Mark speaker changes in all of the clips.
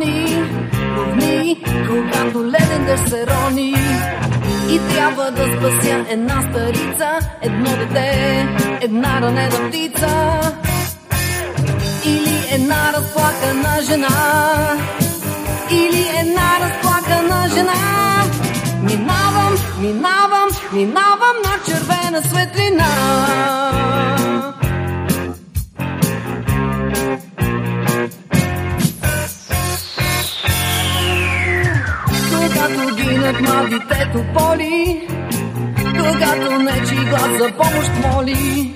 Speaker 1: закони дни, когато леден дъжд се рони. И трябва да спася една старица, едно дете, една ранена птица или една разплакана жена. Или една разплакана жена. Минавам, минавам, минавам на червена светлина. Когато гинат младите тополи, когато нечи глас за помощ моли,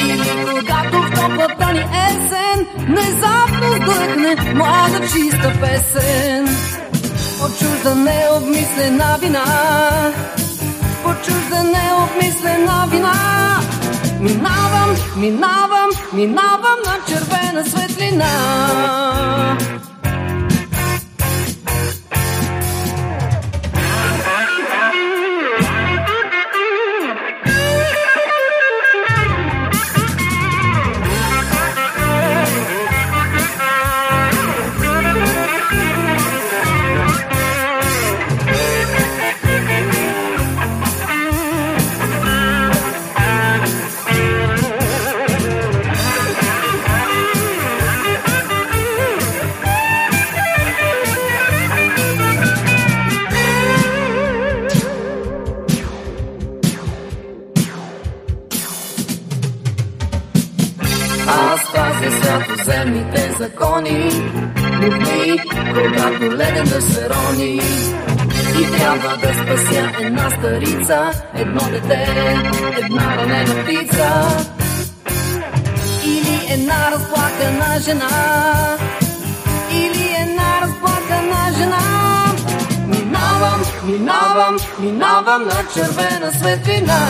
Speaker 1: или когато в топлата ни есен Внезапно сдъхне млада чиста песен. От чужда необмислена вина От чужда необмислена вина. Минавам, минавам, минавам на червена светлина Аз пазя святоземните закони, но дни, когато леден да се рони. И трябва да спася една старица, едно дете, една ранена птица. Или една разплакана жена, или една разплакана жена. Минавам, минавам, минавам на червена светлина.